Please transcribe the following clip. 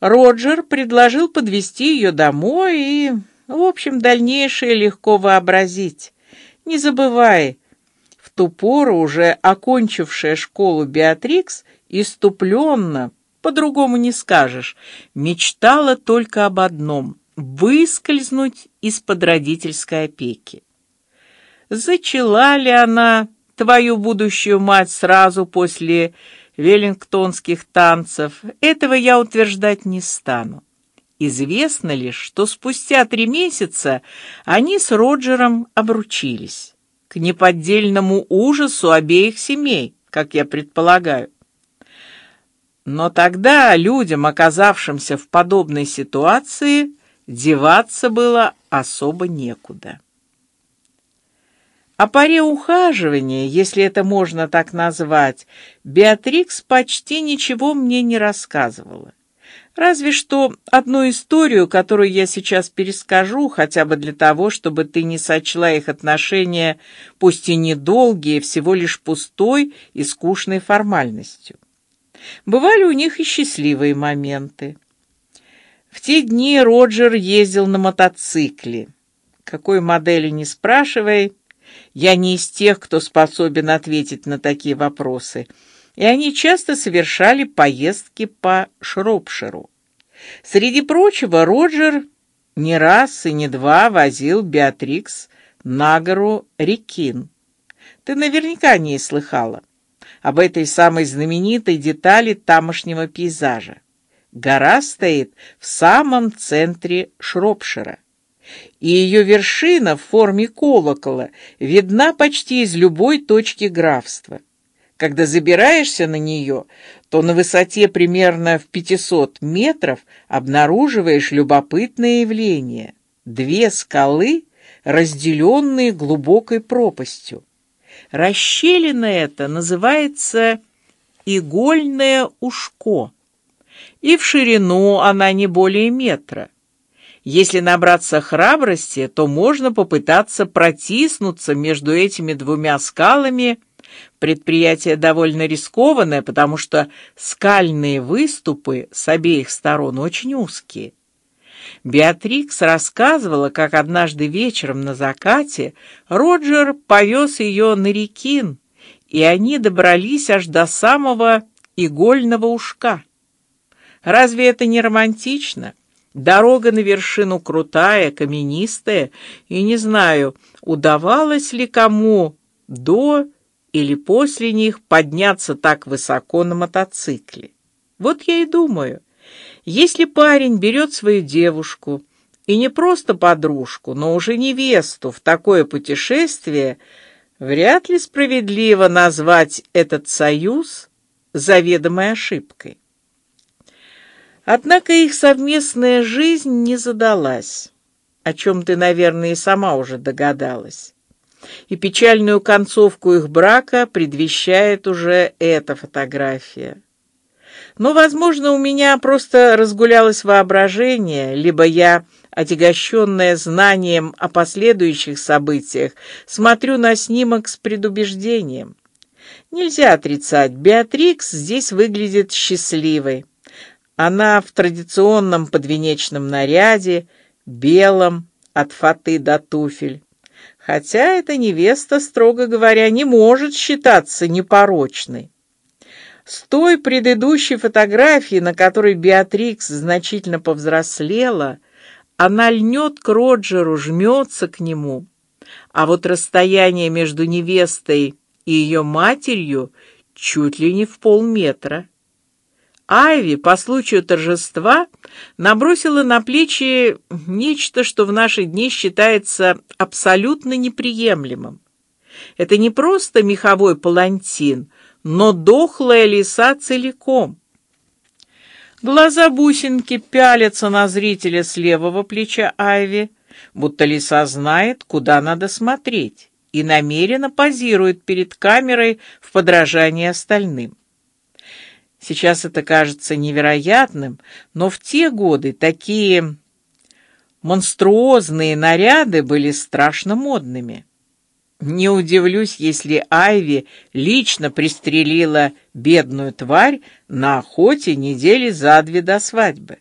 Роджер предложил подвести ее домой и, в общем, дальнейшее легко вообразить. Не забывай, в ту пору уже окончившая школу Беатрикс иступленно, по-другому не скажешь, мечтала только об одном — выскользнуть из-под родительской опеки. Зачала ли она твою будущую мать сразу после веллингтонских танцев, этого я утверждать не стану. Известно лишь, что спустя три месяца они с Роджером обручились к неподдельному ужасу обеих семей, как я предполагаю. Но тогда людям, оказавшимся в подобной ситуации, деваться было особо некуда. О паре ухаживания, если это можно так назвать, Беатрикс почти ничего мне не рассказывала. Разве что одну историю, которую я сейчас перескажу, хотя бы для того, чтобы ты не сочла их отношения, пусть и недолгие, всего лишь пустой и скучной формальностью. Бывали у них и счастливые моменты. В те дни Роджер ездил на мотоцикле. Какой модели не спрашивай, я не из тех, кто способен ответить на такие вопросы, и они часто совершали поездки по Шропширу. Среди прочего, Роджер не раз и не два возил Беатрикс на гору Рекин. Ты наверняка не слыхала об этой самой знаменитой детали тамошнего пейзажа. Гора стоит в самом центре Шропшира и ее вершина в форме колокола видна почти из любой точки графства. Когда забираешься на нее, то на высоте примерно в 500 метров обнаруживаешь любопытное явление: две скалы, разделенные глубокой пропастью. Расщелина эта называется игольное ушко, и в ширину она не более метра. Если набраться храбрости, то можно попытаться протиснуться между этими двумя скалами. Предприятие довольно рискованное, потому что скальные выступы с обеих сторон очень узкие. Беатрикс рассказывала, как однажды вечером на закате Роджер повез ее на Рекин, и они добрались аж до самого игольного ушка. Разве это не романтично? Дорога на вершину крутая, каменистая, и не знаю, удавалось ли кому до или после них подняться так высоко на мотоцикле. Вот я и думаю, если парень берет свою девушку и не просто подружку, но уже невесту в такое путешествие, вряд ли справедливо назвать этот союз заведомой ошибкой. Однако их совместная жизнь не задалась, о чем ты, наверное, и сама уже догадалась. И печальную концовку их брака предвещает уже эта фотография. Но, возможно, у меня просто разгулялось воображение, либо я, отягощенная знанием о последующих событиях, смотрю на снимок с предубеждением. Нельзя отрицать, Беатрикс здесь выглядит счастливой. Она в традиционном подвенечном наряде, белом от фаты до туфель. Хотя эта невеста, строго говоря, не может считаться непорочной. С той предыдущей фотографии, на которой Беатрикс значительно повзрослела, она льнет к Роджеру, жмется к нему, а вот расстояние между невестой и ее матерью чуть ли не в полметра. Айви по случаю торжества набросила на плечи нечто, что в наши дни считается абсолютно неприемлемым. Это не просто меховой палантин, но дохлая лиса целиком. Глаза бусинки пялятся на зрителя с левого плеча Айви, будто лиса знает, куда надо смотреть, и намеренно позирует перед камерой в подражание остальным. Сейчас это кажется невероятным, но в те годы такие монструозные наряды были страшно модными. Не удивлюсь, если Айви лично пристрелила бедную тварь на охоте недели за две до свадьбы.